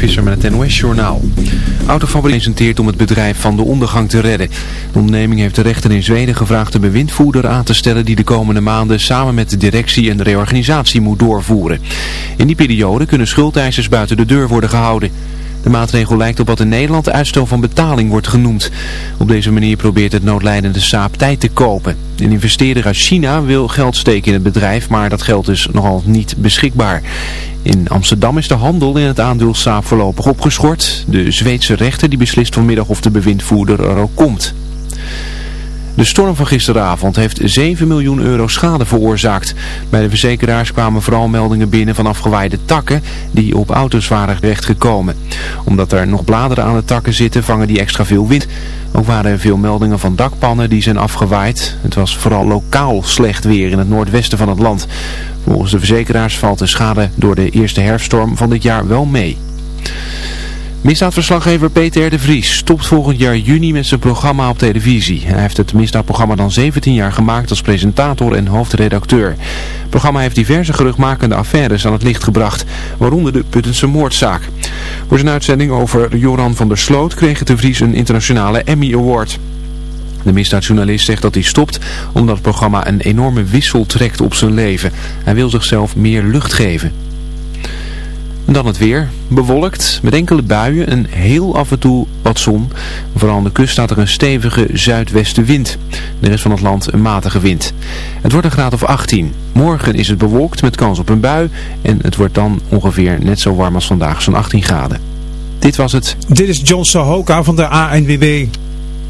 Visser met het NOS-journaal. Autofabriek presenteert om het bedrijf van de ondergang te redden. De onderneming heeft de rechter in Zweden gevraagd de bewindvoerder aan te stellen die de komende maanden samen met de directie een reorganisatie moet doorvoeren. In die periode kunnen schuldeisers buiten de deur worden gehouden. De maatregel lijkt op wat in Nederland uitstel van betaling wordt genoemd. Op deze manier probeert het noodlijdende Saab tijd te kopen. Een investeerder uit China wil geld steken in het bedrijf, maar dat geld is nogal niet beschikbaar. In Amsterdam is de handel in het aandeel Saab voorlopig opgeschort. De Zweedse rechter die beslist vanmiddag of de bewindvoerder er ook komt. De storm van gisteravond heeft 7 miljoen euro schade veroorzaakt. Bij de verzekeraars kwamen vooral meldingen binnen van afgewaaide takken die op auto's waren terechtgekomen. Omdat er nog bladeren aan de takken zitten vangen die extra veel wind. Ook waren er veel meldingen van dakpannen die zijn afgewaaid. Het was vooral lokaal slecht weer in het noordwesten van het land. Volgens de verzekeraars valt de schade door de eerste herfststorm van dit jaar wel mee. Misdaadverslaggever Peter de Vries stopt volgend jaar juni met zijn programma op televisie. Hij heeft het misdaadprogramma dan 17 jaar gemaakt als presentator en hoofdredacteur. Het programma heeft diverse geruchtmakende affaires aan het licht gebracht, waaronder de Puttense moordzaak. Voor zijn uitzending over Joran van der Sloot kreeg de Vries een internationale Emmy Award. De misdaadjournalist zegt dat hij stopt omdat het programma een enorme wissel trekt op zijn leven. Hij wil zichzelf meer lucht geven. Dan het weer. Bewolkt, met enkele buien en heel af en toe wat zon. Vooral aan de kust staat er een stevige zuidwestenwind. De rest van het land een matige wind. Het wordt een graad of 18. Morgen is het bewolkt met kans op een bui. En het wordt dan ongeveer net zo warm als vandaag, zo'n 18 graden. Dit was het. Dit is John Sahoka van de ANWB.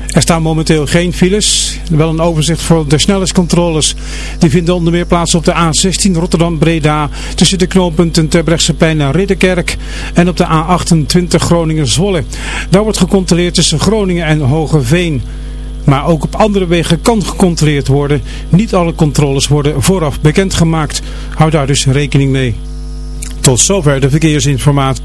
Er staan momenteel geen files. Wel een overzicht voor de snelheidscontroles. Die vinden onder meer plaats op de A16 Rotterdam-Breda tussen de knooppunten Terbrechtseplein en Ridderkerk. En op de A28 Groningen-Zwolle. Daar wordt gecontroleerd tussen Groningen en Hogeveen. Maar ook op andere wegen kan gecontroleerd worden. Niet alle controles worden vooraf bekendgemaakt. Houd daar dus rekening mee. Tot zover de verkeersinformatie.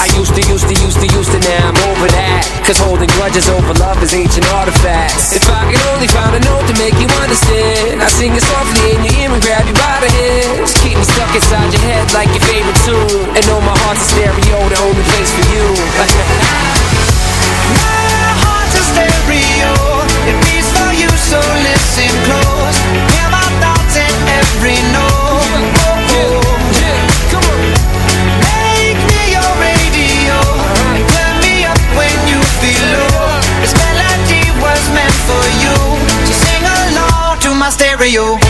I used to, used to, used to, used to, now I'm over that. Cause holding grudges over love is ancient artifacts. If I could only find a note to make you understand, I sing it softly in your ear and grab you by the hands. Keep me stuck inside your head like your favorite tune. And know my heart's a stereo, the only place for you. My heart's a stereo. you.